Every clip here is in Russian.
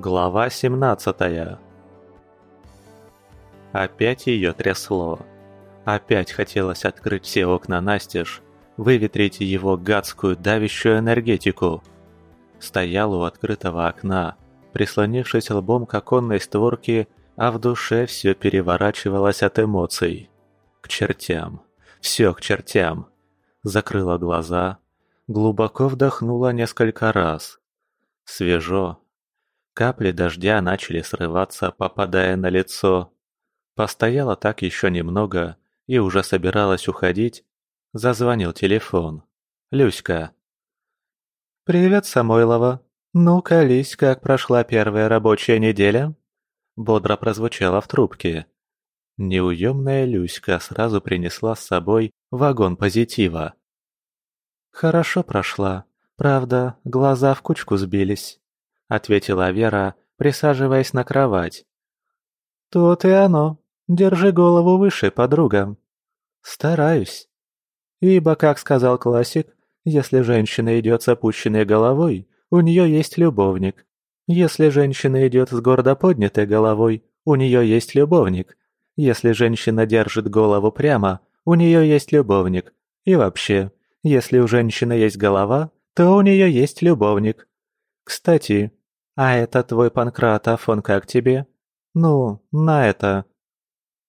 Глава 17 Опять ее трясло. Опять хотелось открыть все окна настежь, выветрить его гадскую давящую энергетику. Стоял у открытого окна, прислонившись лбом к оконной створке, а в душе все переворачивалось от эмоций. К чертям. Все к чертям. Закрыла глаза. Глубоко вдохнула несколько раз. Свежо, Капли дождя начали срываться, попадая на лицо. Постояла так еще немного и уже собиралась уходить. Зазвонил телефон. Люська. «Привет, Самойлова. Ну, колись, как прошла первая рабочая неделя?» Бодро прозвучало в трубке. Неуемная Люська сразу принесла с собой вагон позитива. «Хорошо прошла. Правда, глаза в кучку сбились. — ответила Вера, присаживаясь на кровать. «Тут и оно. Держи голову выше, подруга». «Стараюсь. Ибо, как сказал классик, если женщина идет с опущенной головой, у нее есть любовник. Если женщина идет с гордо поднятой головой, у нее есть любовник. Если женщина держит голову прямо, у нее есть любовник. И вообще, если у женщины есть голова, то у нее есть любовник. Кстати, «А это твой Панкратов, он как тебе?» «Ну, на это...»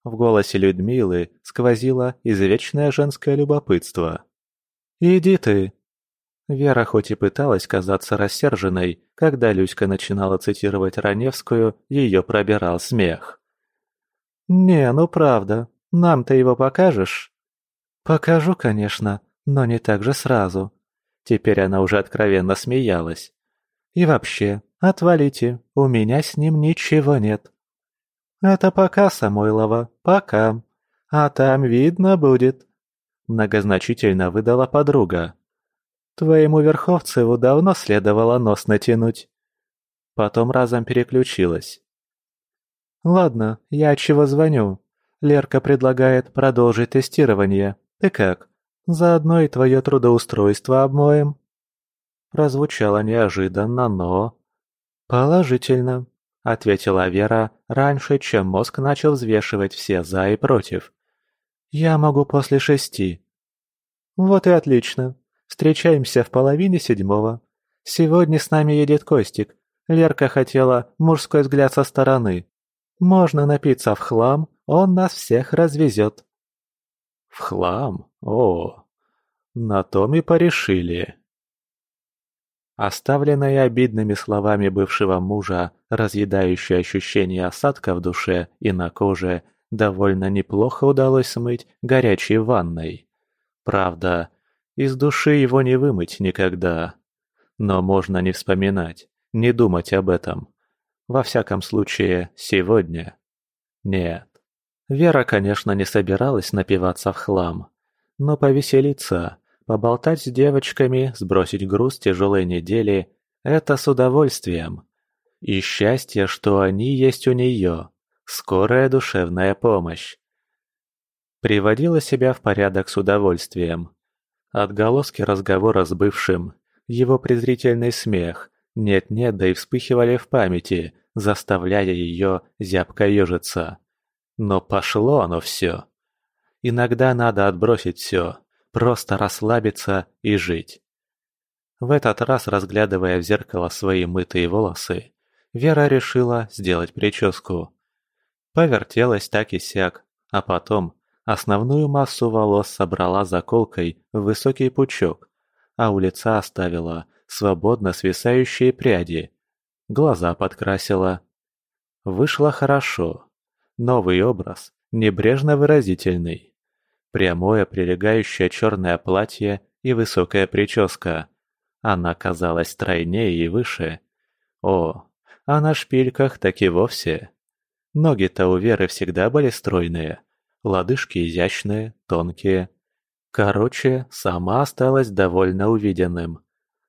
В голосе Людмилы сквозило извечное женское любопытство. «Иди ты!» Вера хоть и пыталась казаться рассерженной, когда Люська начинала цитировать Раневскую, ее пробирал смех. «Не, ну правда, нам ты его покажешь?» «Покажу, конечно, но не так же сразу». Теперь она уже откровенно смеялась. «И вообще, Отвалите, у меня с ним ничего нет. Это пока, Самойлова, пока. А там видно будет. Многозначительно выдала подруга. Твоему Верховцеву давно следовало нос натянуть. Потом разом переключилась. Ладно, я чего звоню. Лерка предлагает продолжить тестирование. Ты как? Заодно и твое трудоустройство обмоем. Прозвучало неожиданно, но... «Положительно», — ответила Вера раньше, чем мозг начал взвешивать все «за» и «против». «Я могу после шести». «Вот и отлично. Встречаемся в половине седьмого. Сегодня с нами едет Костик. Лерка хотела мужской взгляд со стороны. Можно напиться в хлам, он нас всех развезет». «В хлам? О, на том и порешили». Оставленная обидными словами бывшего мужа, разъедающее ощущение осадка в душе и на коже, довольно неплохо удалось смыть горячей ванной. Правда, из души его не вымыть никогда. Но можно не вспоминать, не думать об этом. Во всяком случае, сегодня. Нет. Вера, конечно, не собиралась напиваться в хлам. Но повеселиться, Поболтать с девочками, сбросить груз тяжелой недели – это с удовольствием. И счастье, что они есть у нее. Скорая душевная помощь. Приводила себя в порядок с удовольствием. Отголоски разговора с бывшим, его презрительный смех, нет-нет, да и вспыхивали в памяти, заставляя ее зябко ежиться. Но пошло оно все. Иногда надо отбросить все, Просто расслабиться и жить. В этот раз, разглядывая в зеркало свои мытые волосы, Вера решила сделать прическу. Повертелась так и сяк, а потом основную массу волос собрала заколкой в высокий пучок, а у лица оставила свободно свисающие пряди. Глаза подкрасила. Вышло хорошо. Новый образ, небрежно выразительный. Прямое прилегающее черное платье и высокая прическа. Она казалась стройнее и выше. О, а на шпильках так и вовсе. Ноги-то у Веры всегда были стройные. Лодыжки изящные, тонкие. Короче, сама осталась довольно увиденным.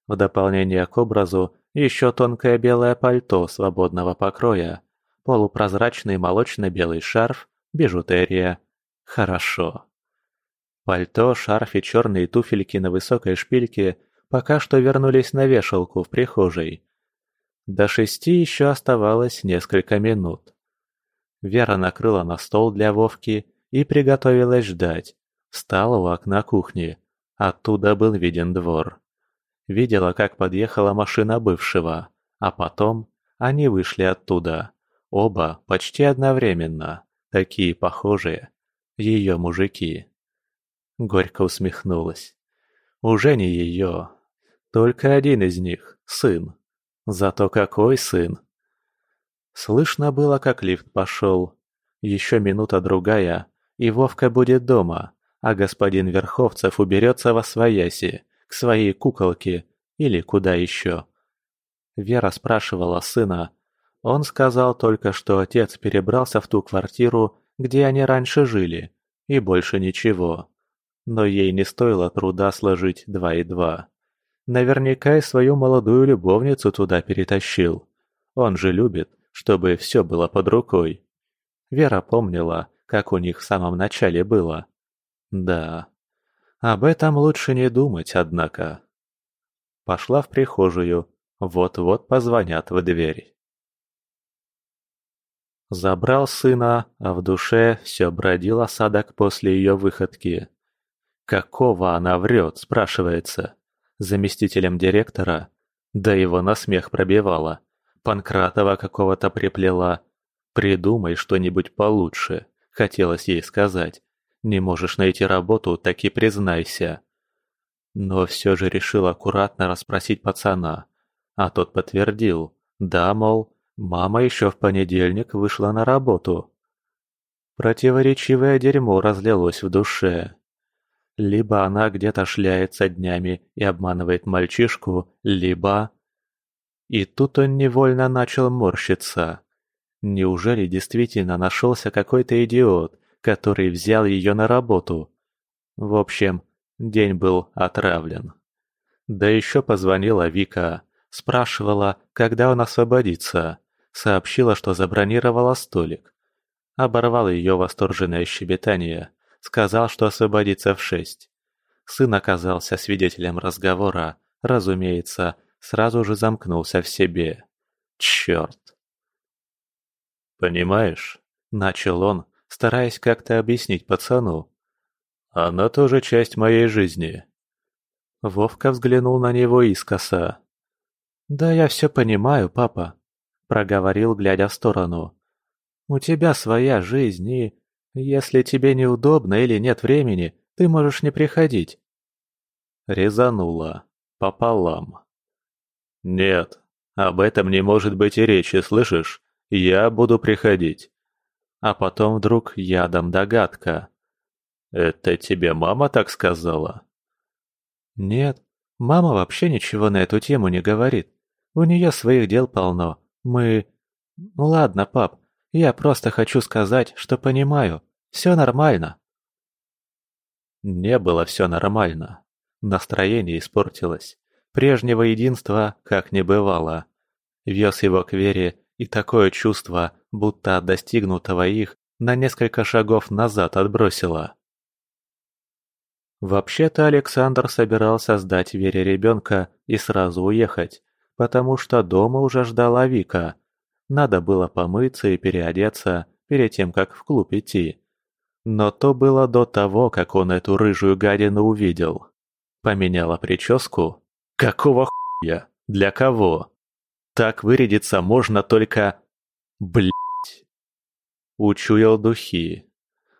В дополнение к образу еще тонкое белое пальто свободного покроя, полупрозрачный молочно-белый шарф, бижутерия. Хорошо. Пальто, шарф и черные туфельки на высокой шпильке пока что вернулись на вешалку в прихожей. До шести еще оставалось несколько минут. Вера накрыла на стол для Вовки и приготовилась ждать. Встала у окна кухни. Оттуда был виден двор. Видела, как подъехала машина бывшего, а потом они вышли оттуда. Оба почти одновременно, такие похожие. Ее мужики. Горько усмехнулась. Уже не ее. Только один из них – сын. Зато какой сын! Слышно было, как лифт пошел. Еще минута-другая, и Вовка будет дома, а господин Верховцев уберется во свояси, к своей куколке или куда еще. Вера спрашивала сына. Он сказал только, что отец перебрался в ту квартиру, где они раньше жили, и больше ничего. Но ей не стоило труда сложить два и два. Наверняка и свою молодую любовницу туда перетащил. Он же любит, чтобы все было под рукой. Вера помнила, как у них в самом начале было. Да, об этом лучше не думать, однако. Пошла в прихожую, вот-вот позвонят в дверь. Забрал сына, а в душе все бродил осадок после ее выходки. Какого она врет, спрашивается заместителем директора, да его на смех пробивала. Панкратова какого-то приплела. «Придумай что-нибудь получше», — хотелось ей сказать. «Не можешь найти работу, так и признайся». Но все же решил аккуратно расспросить пацана. А тот подтвердил. Да, мол, мама еще в понедельник вышла на работу. Противоречивое дерьмо разлилось в душе. Либо она где-то шляется днями и обманывает мальчишку, либо... И тут он невольно начал морщиться. Неужели действительно нашелся какой-то идиот, который взял ее на работу? В общем, день был отравлен. Да еще позвонила Вика, спрашивала, когда он освободится, сообщила, что забронировала столик. Оборвал ее восторженное щебетание. Сказал, что освободится в шесть. Сын оказался свидетелем разговора, разумеется, сразу же замкнулся в себе. Черт. «Понимаешь?» – начал он, стараясь как-то объяснить пацану. «Она тоже часть моей жизни». Вовка взглянул на него искоса. «Да я все понимаю, папа», – проговорил, глядя в сторону. «У тебя своя жизнь, и если тебе неудобно или нет времени, ты можешь не приходить. Резануло. Пополам. Нет, об этом не может быть и речи, слышишь? Я буду приходить. А потом вдруг ядом догадка. Это тебе мама так сказала? Нет, мама вообще ничего на эту тему не говорит. У нее своих дел полно. Мы... Ладно, пап, я просто хочу сказать, что понимаю. Все нормально. Не было все нормально. Настроение испортилось. Прежнего единства как не бывало. Вез его к Вере, и такое чувство, будто от достигнутого их на несколько шагов назад отбросило. Вообще-то Александр собирался сдать Вере ребенка и сразу уехать, потому что дома уже ждала Вика. Надо было помыться и переодеться перед тем, как в клуб идти. Но то было до того, как он эту рыжую гадину увидел. Поменяла прическу? Какого хуя? Для кого? Так вырядиться можно только... Блять. Учуял духи.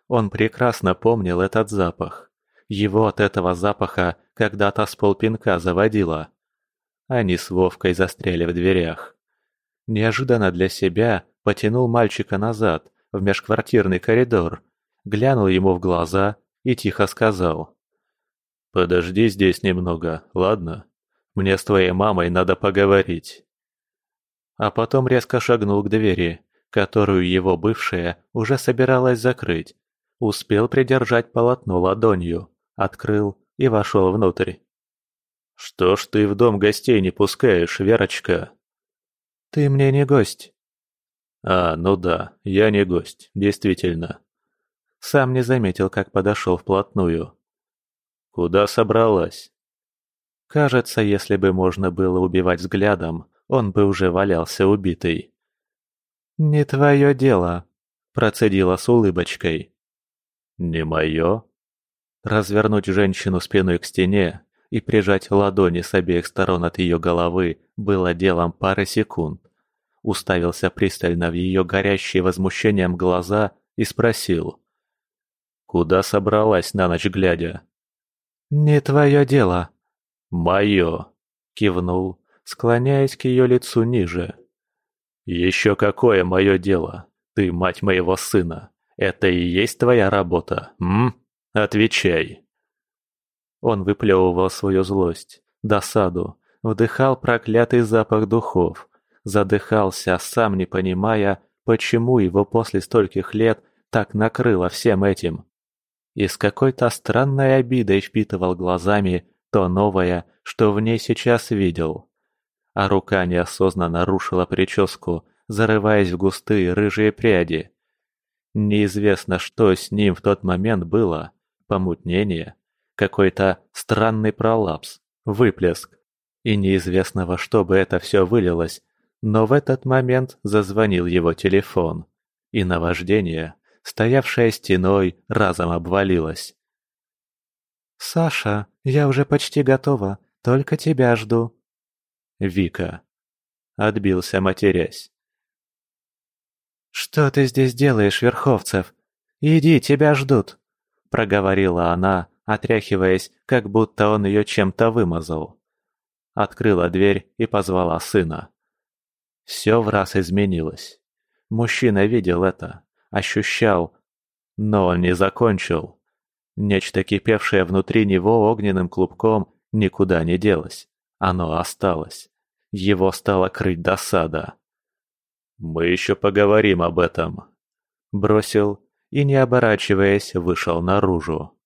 Он прекрасно помнил этот запах. Его от этого запаха когда-то с полпинка заводило. Они с Вовкой застряли в дверях. Неожиданно для себя потянул мальчика назад, в межквартирный коридор, глянул ему в глаза и тихо сказал. «Подожди здесь немного, ладно? Мне с твоей мамой надо поговорить». А потом резко шагнул к двери, которую его бывшая уже собиралась закрыть. Успел придержать полотно ладонью, открыл и вошел внутрь. «Что ж ты в дом гостей не пускаешь, Верочка?» «Ты мне не гость». «А, ну да, я не гость, действительно. Сам не заметил, как подошел вплотную. «Куда собралась?» Кажется, если бы можно было убивать взглядом, он бы уже валялся убитый. «Не твое дело», – процедила с улыбочкой. «Не мое?» Развернуть женщину спиной к стене и прижать ладони с обеих сторон от ее головы было делом пары секунд. Уставился пристально в ее горящие возмущением глаза и спросил. «Куда собралась на ночь глядя?» «Не твое дело». «Мое», — кивнул, склоняясь к ее лицу ниже. «Еще какое мое дело? Ты мать моего сына. Это и есть твоя работа, м? Отвечай!» Он выплевывал свою злость, досаду, вдыхал проклятый запах духов, задыхался, сам не понимая, почему его после стольких лет так накрыло всем этим. И с какой-то странной обидой впитывал глазами то новое, что в ней сейчас видел. А рука неосознанно рушила прическу, зарываясь в густые рыжие пряди. Неизвестно, что с ним в тот момент было. Помутнение, какой-то странный пролапс, выплеск. И неизвестно во что бы это все вылилось, но в этот момент зазвонил его телефон. И наваждение, стоявшее стеной, разом обвалилось. «Саша, я уже почти готова, только тебя жду». Вика. Отбился, матерясь. «Что ты здесь делаешь, Верховцев? Иди, тебя ждут!» Проговорила она, отряхиваясь, как будто он ее чем-то вымазал. Открыла дверь и позвала сына. Все в раз изменилось. Мужчина видел это, ощущал, но он не закончил. Нечто, кипевшее внутри него огненным клубком, никуда не делось. Оно осталось. Его стало крыть досада. «Мы еще поговорим об этом», — бросил и, не оборачиваясь, вышел наружу.